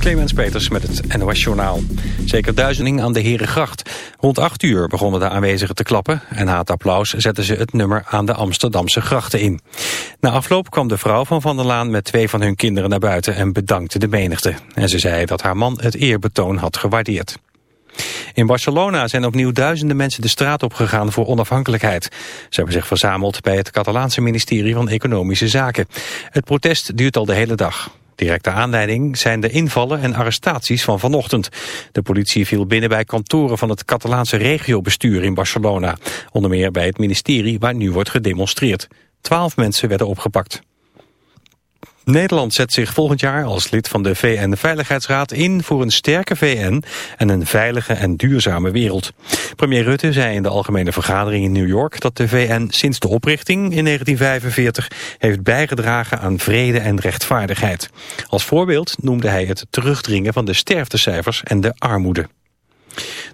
Clemens Peters met het NOS Journaal. Zeker duizending aan de Herengracht. Rond acht uur begonnen de aanwezigen te klappen... en na het applaus zetten ze het nummer aan de Amsterdamse grachten in. Na afloop kwam de vrouw van Van der Laan met twee van hun kinderen naar buiten... en bedankte de menigte. En ze zei dat haar man het eerbetoon had gewaardeerd. In Barcelona zijn opnieuw duizenden mensen de straat opgegaan voor onafhankelijkheid. Ze hebben zich verzameld bij het Catalaanse ministerie van Economische Zaken. Het protest duurt al de hele dag. Directe aanleiding zijn de invallen en arrestaties van vanochtend. De politie viel binnen bij kantoren van het Catalaanse regiobestuur in Barcelona. Onder meer bij het ministerie waar nu wordt gedemonstreerd. Twaalf mensen werden opgepakt. Nederland zet zich volgend jaar als lid van de VN-veiligheidsraad in voor een sterke VN en een veilige en duurzame wereld. Premier Rutte zei in de algemene vergadering in New York dat de VN sinds de oprichting in 1945 heeft bijgedragen aan vrede en rechtvaardigheid. Als voorbeeld noemde hij het terugdringen van de sterftecijfers en de armoede.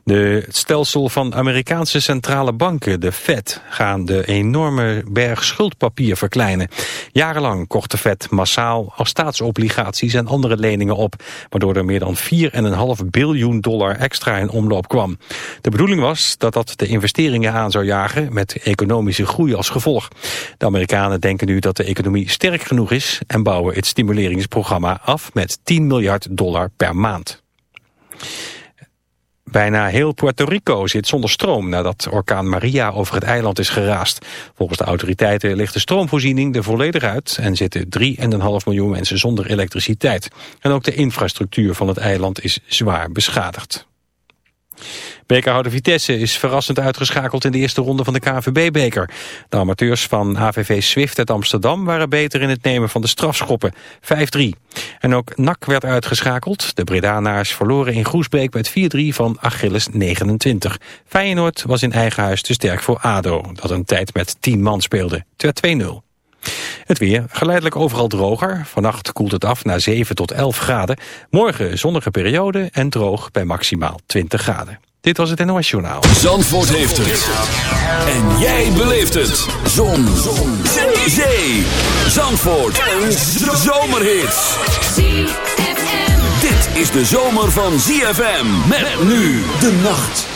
De stelsel van Amerikaanse centrale banken, de Fed, gaan de enorme berg schuldpapier verkleinen. Jarenlang kocht de Fed massaal staatsobligaties en andere leningen op, waardoor er meer dan 4,5 biljoen dollar extra in omloop kwam. De bedoeling was dat dat de investeringen aan zou jagen met economische groei als gevolg. De Amerikanen denken nu dat de economie sterk genoeg is en bouwen het stimuleringsprogramma af met 10 miljard dollar per maand. Bijna heel Puerto Rico zit zonder stroom nadat orkaan Maria over het eiland is geraast. Volgens de autoriteiten ligt de stroomvoorziening er volledig uit en zitten 3,5 miljoen mensen zonder elektriciteit. En ook de infrastructuur van het eiland is zwaar beschadigd. Bekerhouder Vitesse is verrassend uitgeschakeld in de eerste ronde van de KNVB-beker. De amateurs van AVV Swift uit Amsterdam waren beter in het nemen van de strafschoppen. 5-3. En ook NAC werd uitgeschakeld. De Bredanaars verloren in Groesbeek met 4-3 van Achilles 29. Feyenoord was in eigen huis te sterk voor ADO, dat een tijd met 10 man speelde. Het 2-0. Het weer, geleidelijk overal droger. Vannacht koelt het af naar 7 tot 11 graden. Morgen zonnige periode en droog bij maximaal 20 graden. Dit was het NOS Journaal. Zandvoort heeft het. En jij beleeft het. Zon. Zon. Zee. Zee. Zandvoort. Een zomerhit. Dit is de zomer van ZFM. Met nu de nacht.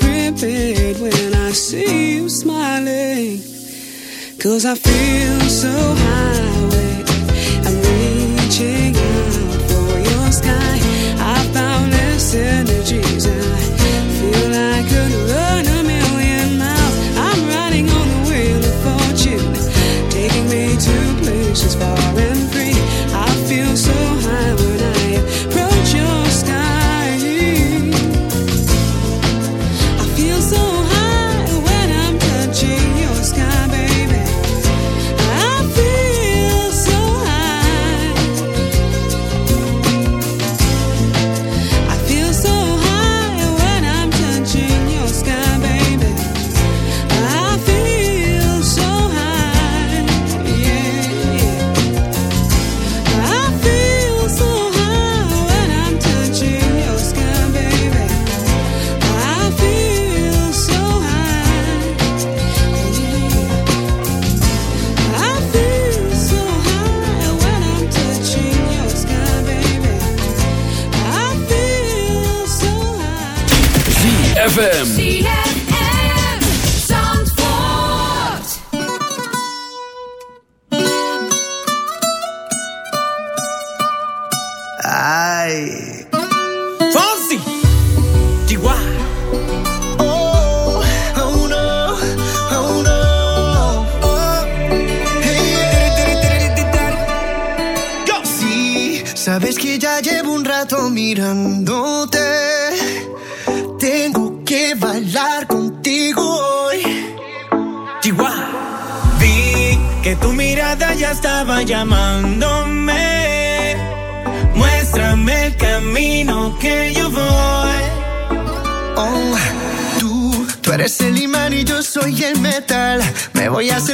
Prepared when I see you smiling. Cause I feel so high, I'm reaching out for your sky.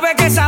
sabe que sabe.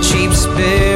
Cheap spirits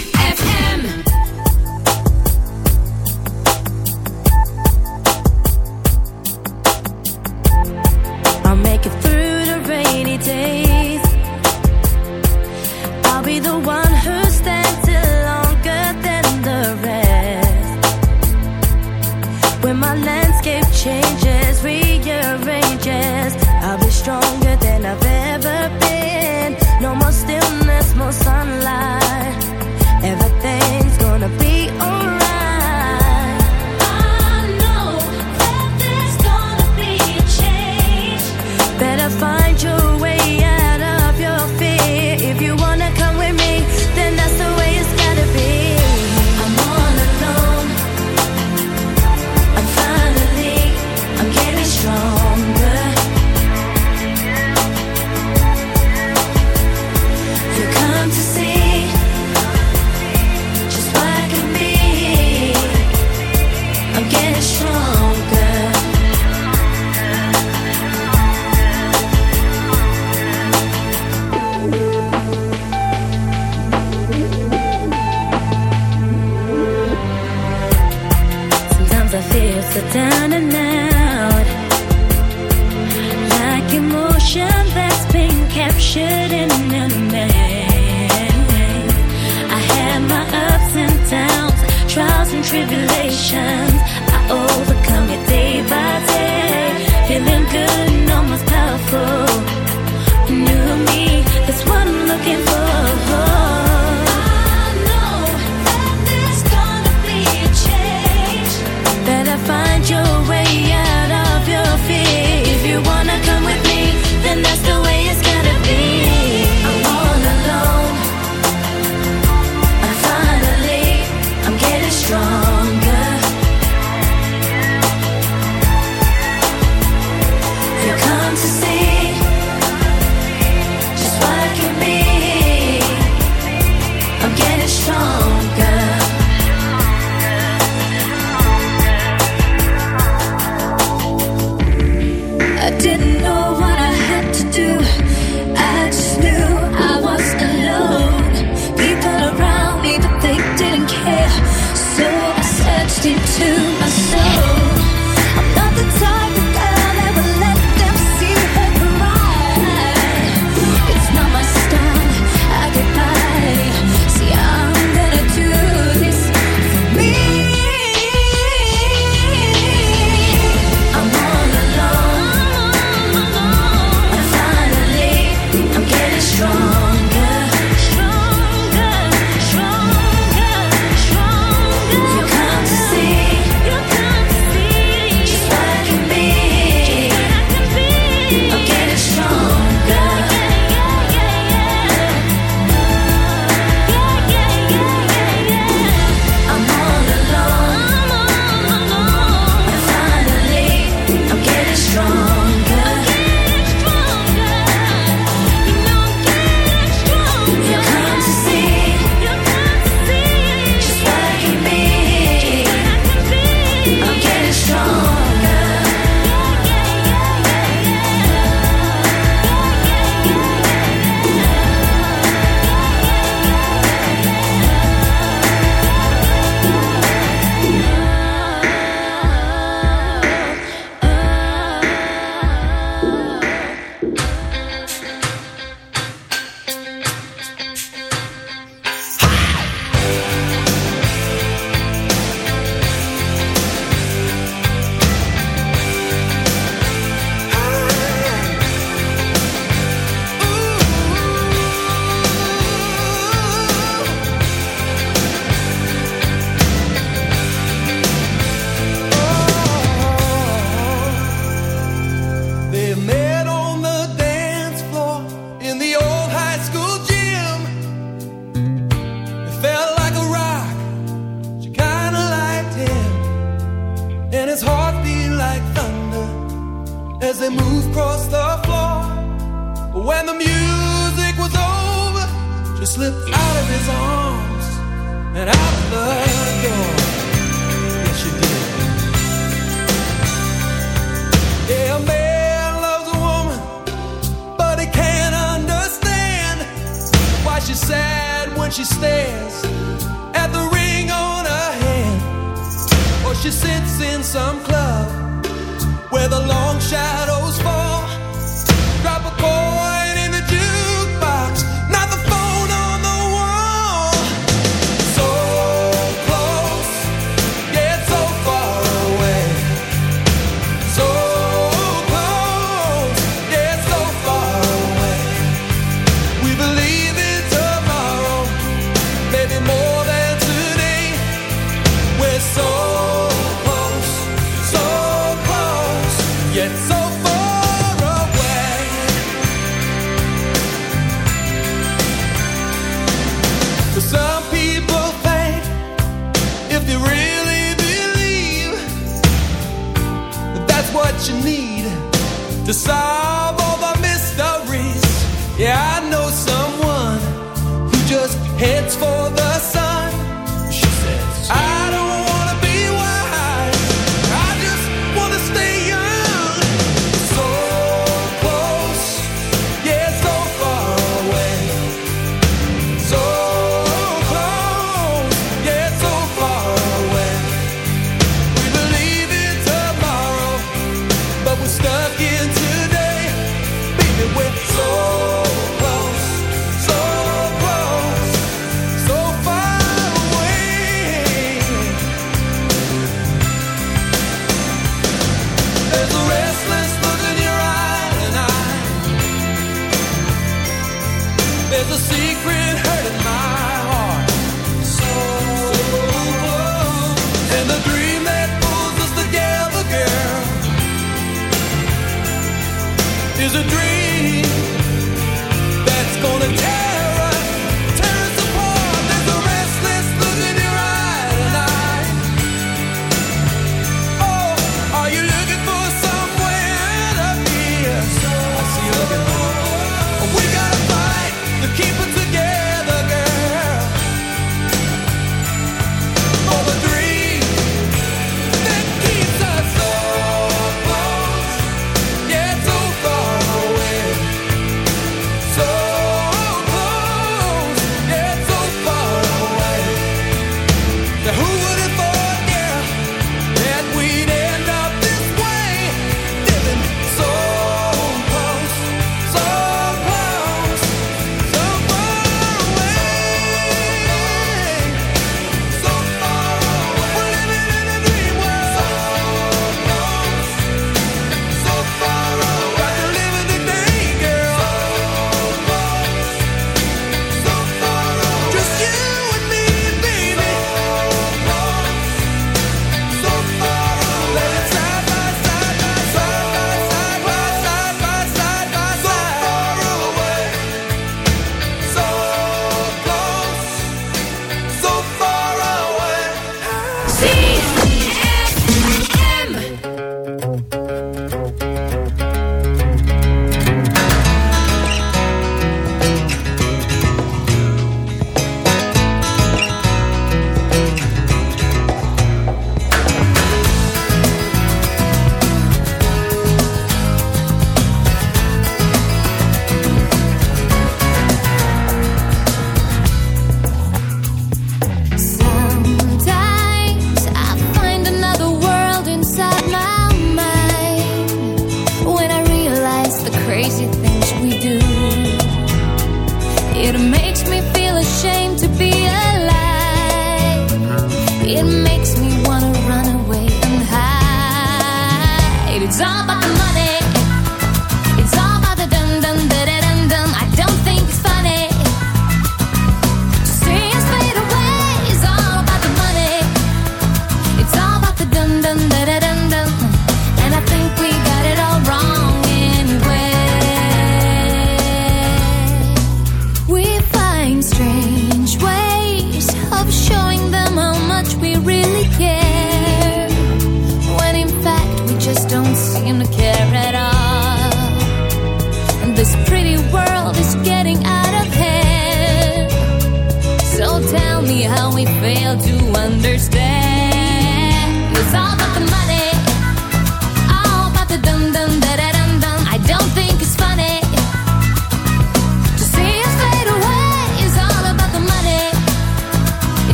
tribulations. I overcome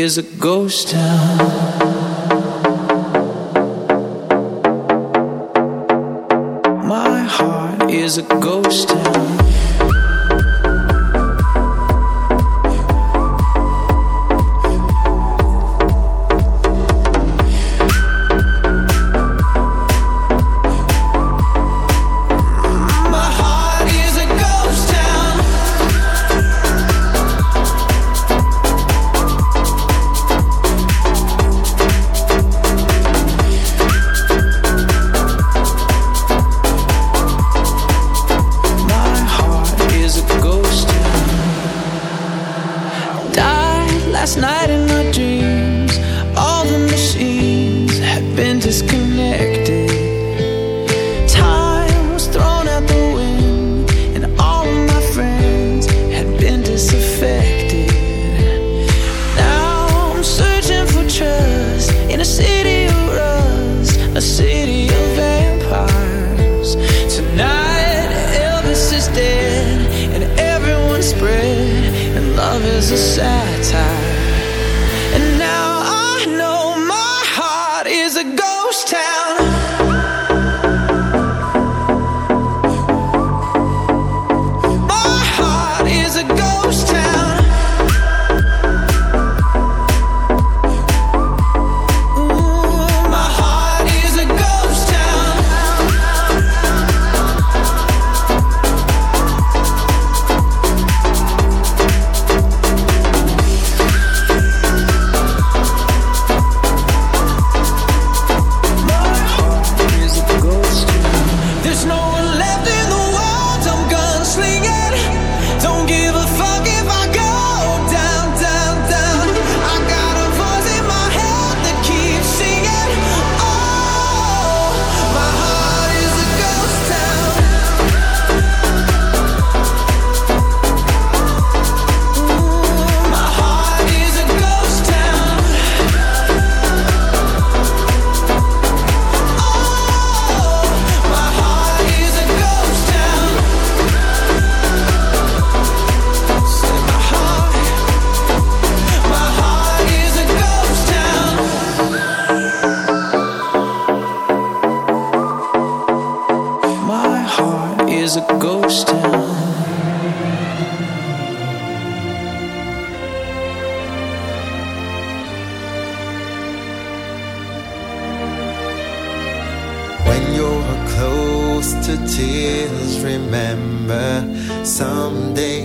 is a ghost town. A satire. is a ghost town. When you're close to tears, remember someday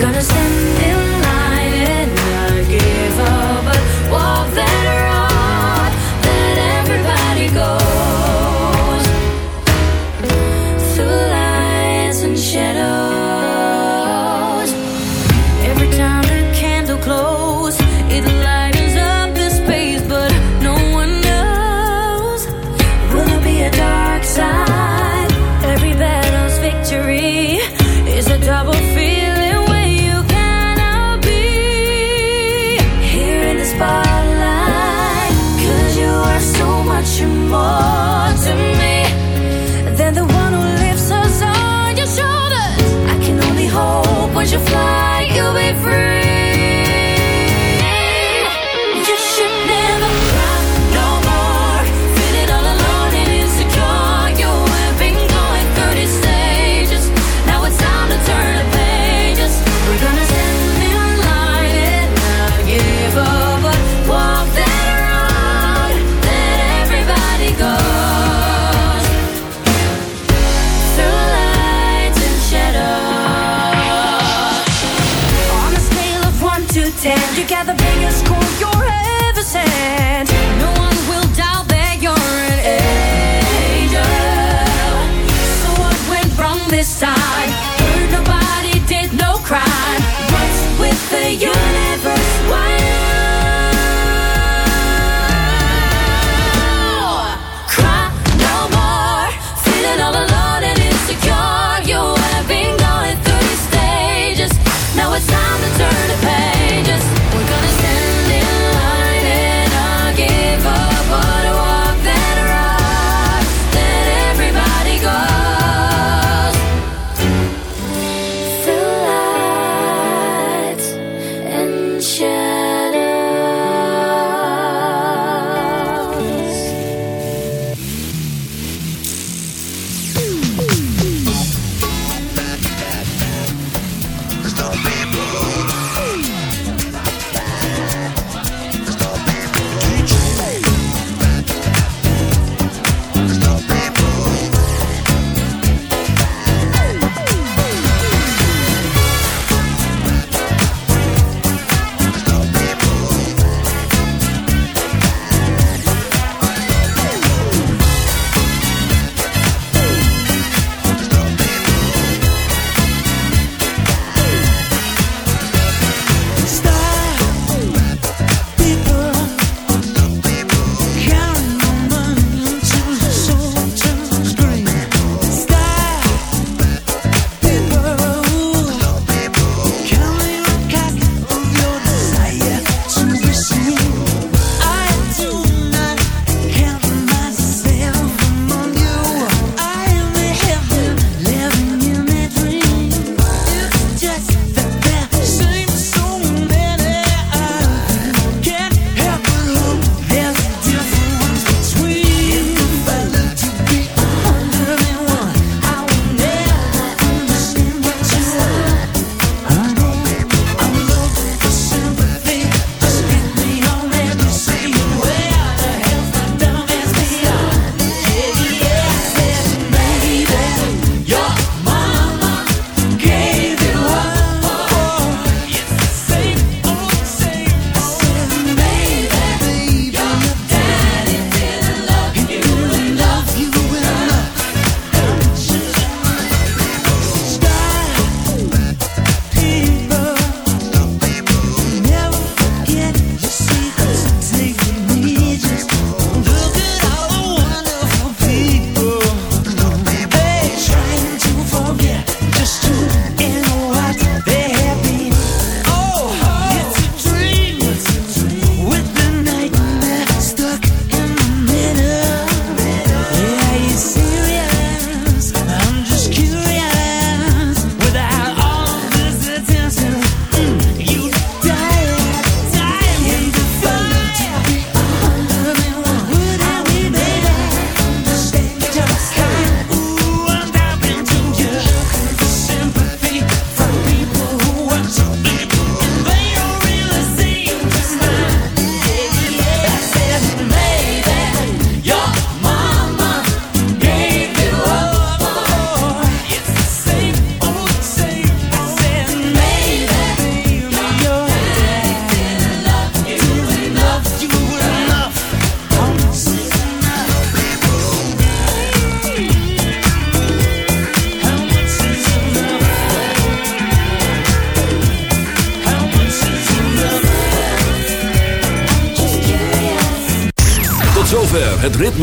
gonna send in